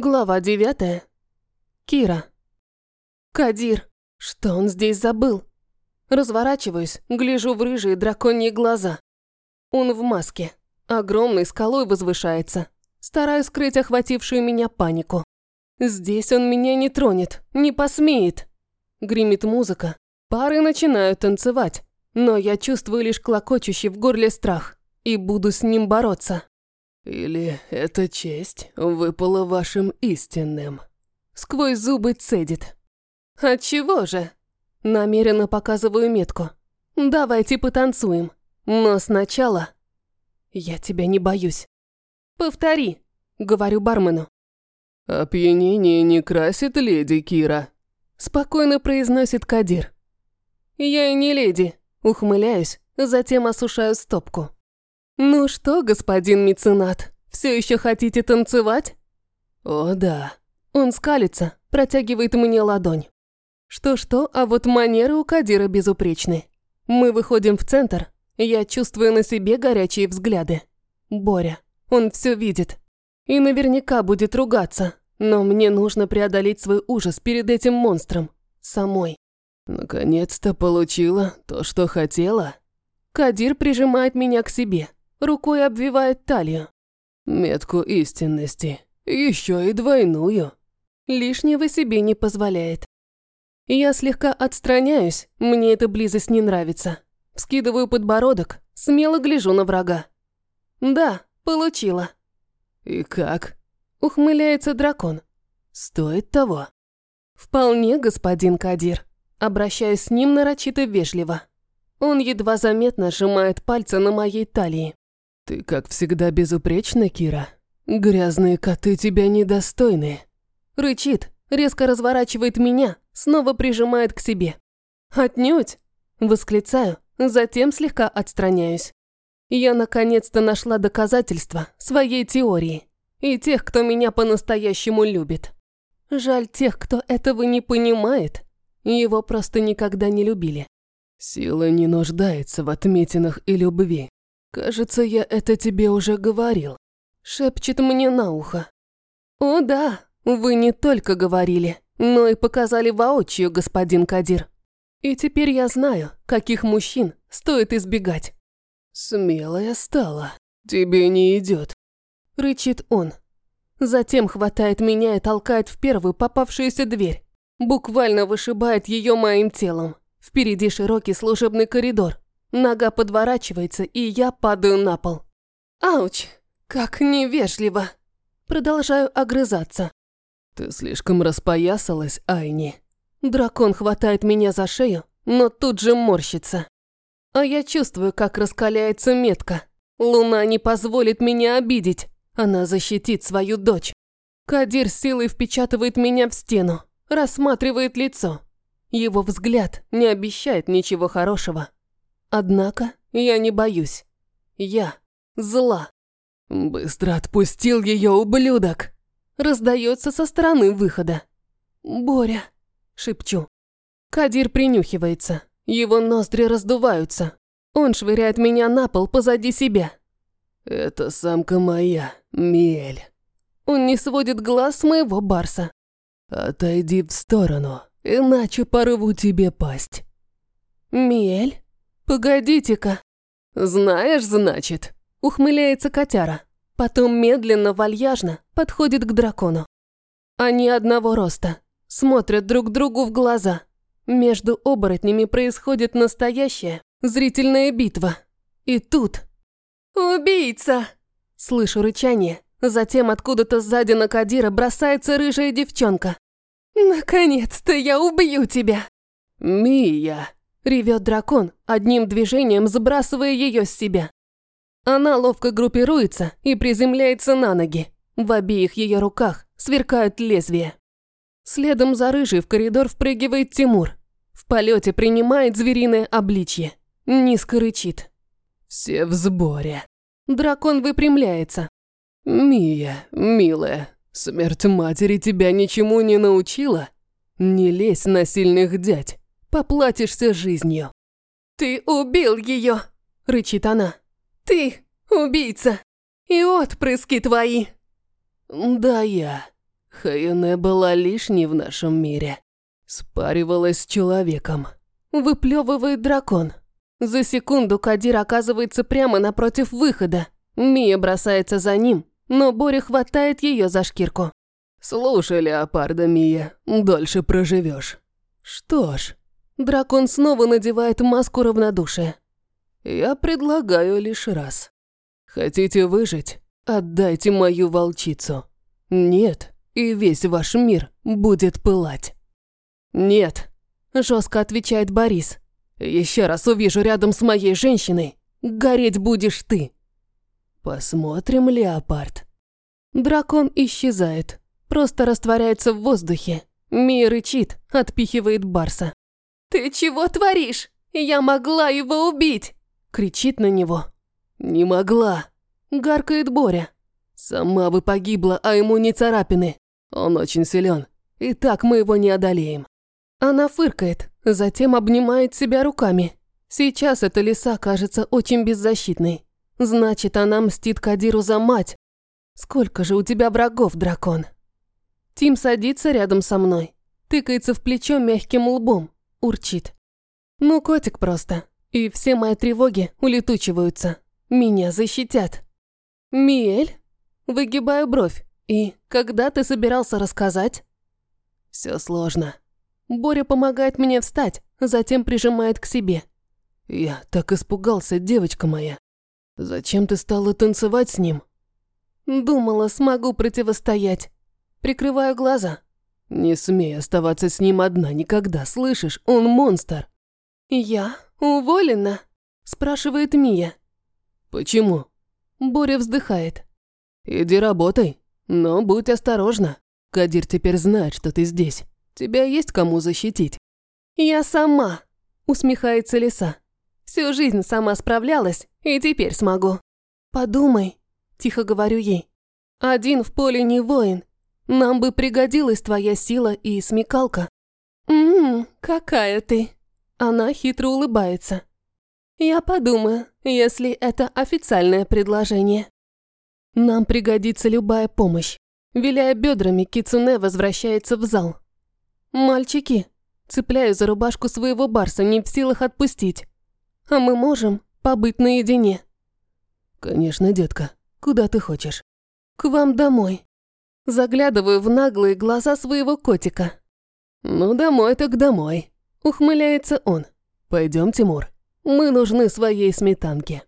Глава девятая. Кира. Кадир. Что он здесь забыл? Разворачиваюсь, гляжу в рыжие драконьи глаза. Он в маске. Огромной скалой возвышается. Стараюсь скрыть охватившую меня панику. Здесь он меня не тронет, не посмеет. Гремит музыка. Пары начинают танцевать. Но я чувствую лишь клокочущий в горле страх. И буду с ним бороться. Или эта честь выпала вашим истинным? Сквозь зубы цедит. Отчего же? Намеренно показываю метку. Давайте потанцуем. Но сначала... Я тебя не боюсь. Повтори, говорю бармену. Опьянение не красит леди Кира. Спокойно произносит Кадир. Я и не леди. Ухмыляюсь, затем осушаю стопку. «Ну что, господин меценат, все еще хотите танцевать?» «О, да». Он скалится, протягивает мне ладонь. Что-что, а вот манеры у Кадира безупречны. Мы выходим в центр, я чувствую на себе горячие взгляды. Боря, он все видит. И наверняка будет ругаться, но мне нужно преодолеть свой ужас перед этим монстром. Самой. Наконец-то получила то, что хотела. Кадир прижимает меня к себе рукой обвивает талию. Метку истинности. Еще и двойную. Лишнего себе не позволяет. Я слегка отстраняюсь, мне эта близость не нравится. Вскидываю подбородок, смело гляжу на врага. Да, получила. И как? Ухмыляется дракон. Стоит того. Вполне, господин Кадир. Обращаюсь с ним нарочито вежливо. Он едва заметно сжимает пальцы на моей талии. «Ты, как всегда, безупречна, Кира. Грязные коты тебя недостойны». Рычит, резко разворачивает меня, снова прижимает к себе. «Отнюдь!» Восклицаю, затем слегка отстраняюсь. Я наконец-то нашла доказательства своей теории. И тех, кто меня по-настоящему любит. Жаль тех, кто этого не понимает. Его просто никогда не любили. Сила не нуждается в отметинах и любви. «Кажется, я это тебе уже говорил», – шепчет мне на ухо. «О да, вы не только говорили, но и показали воочию, господин Кадир. И теперь я знаю, каких мужчин стоит избегать». «Смелая стала, тебе не идет», – рычит он. Затем хватает меня и толкает в первую попавшуюся дверь. Буквально вышибает ее моим телом. Впереди широкий служебный коридор. Нога подворачивается, и я падаю на пол. Ауч, как невежливо. Продолжаю огрызаться. Ты слишком распоясалась, Айни. Дракон хватает меня за шею, но тут же морщится. А я чувствую, как раскаляется метка. Луна не позволит меня обидеть. Она защитит свою дочь. Кадир силой впечатывает меня в стену, рассматривает лицо. Его взгляд не обещает ничего хорошего. Однако я не боюсь. Я зла. «Быстро отпустил ее, ублюдок!» Раздается со стороны выхода. «Боря!» – шепчу. Кадир принюхивается. Его ноздри раздуваются. Он швыряет меня на пол позади себя. «Это самка моя, Миэль». Он не сводит глаз с моего барса. «Отойди в сторону, иначе порву тебе пасть». «Миэль?» «Погодите-ка». «Знаешь, значит?» – ухмыляется котяра. Потом медленно, вальяжно подходит к дракону. Они одного роста, смотрят друг другу в глаза. Между оборотнями происходит настоящая зрительная битва. И тут... «Убийца!» Слышу рычание. Затем откуда-то сзади на Кадира бросается рыжая девчонка. «Наконец-то я убью тебя!» «Мия!» Ревет дракон, одним движением сбрасывая ее с себя. Она ловко группируется и приземляется на ноги. В обеих ее руках сверкают лезвия. Следом за рыжей в коридор впрыгивает Тимур. В полете принимает звериное обличье. Низко рычит. «Все в сборе». Дракон выпрямляется. «Мия, милая, смерть матери тебя ничему не научила? Не лезь на сильных дядь. Поплатишься жизнью». «Ты убил ее!» – рычит она. «Ты убийца! И отпрыски твои!» «Да я. Хаяне была лишней в нашем мире. Спаривалась с человеком. Выплевывает дракон. За секунду Кадир оказывается прямо напротив выхода. Мия бросается за ним, но Боря хватает ее за шкирку. «Слушай, леопарда Мия, дольше проживешь. Что ж, дракон снова надевает маску равнодушия. Я предлагаю лишь раз. Хотите выжить? Отдайте мою волчицу. Нет, и весь ваш мир будет пылать. Нет, жестко отвечает Борис. Еще раз увижу рядом с моей женщиной, гореть будешь ты. Посмотрим, леопард. Дракон исчезает, просто растворяется в воздухе. Мия рычит, отпихивает Барса. «Ты чего творишь? Я могла его убить!» Кричит на него. «Не могла!» Гаркает Боря. «Сама бы погибла, а ему не царапины. Он очень силен. И так мы его не одолеем». Она фыркает, затем обнимает себя руками. Сейчас эта лиса кажется очень беззащитной. Значит, она мстит Кадиру за мать. Сколько же у тебя врагов, дракон? Тим садится рядом со мной, тыкается в плечо мягким лбом, урчит. Ну, котик просто. И все мои тревоги улетучиваются. Меня защитят. Миэль? Выгибаю бровь. И когда ты собирался рассказать? Все сложно. Боря помогает мне встать, затем прижимает к себе. Я так испугался, девочка моя. Зачем ты стала танцевать с ним? Думала, смогу противостоять. Прикрываю глаза. Не смей оставаться с ним одна никогда, слышишь? Он монстр. Я уволена? Спрашивает Мия. Почему? Боря вздыхает. Иди работай, но будь осторожна. Кадир теперь знает, что ты здесь. Тебя есть кому защитить. Я сама, усмехается Лиса. Всю жизнь сама справлялась, и теперь смогу. Подумай, тихо говорю ей. Один в поле не воин. Нам бы пригодилась твоя сила и смекалка. Ммм, какая ты. Она хитро улыбается. Я подумаю, если это официальное предложение. Нам пригодится любая помощь. Виляя бедрами, Кицуне возвращается в зал. Мальчики, цепляю за рубашку своего барса, не в силах отпустить. А мы можем побыть наедине. Конечно, детка. Куда ты хочешь? К вам домой. Заглядываю в наглые глаза своего котика. Ну, домой так домой. Ухмыляется он. Пойдем, Тимур. Мы нужны своей сметанке.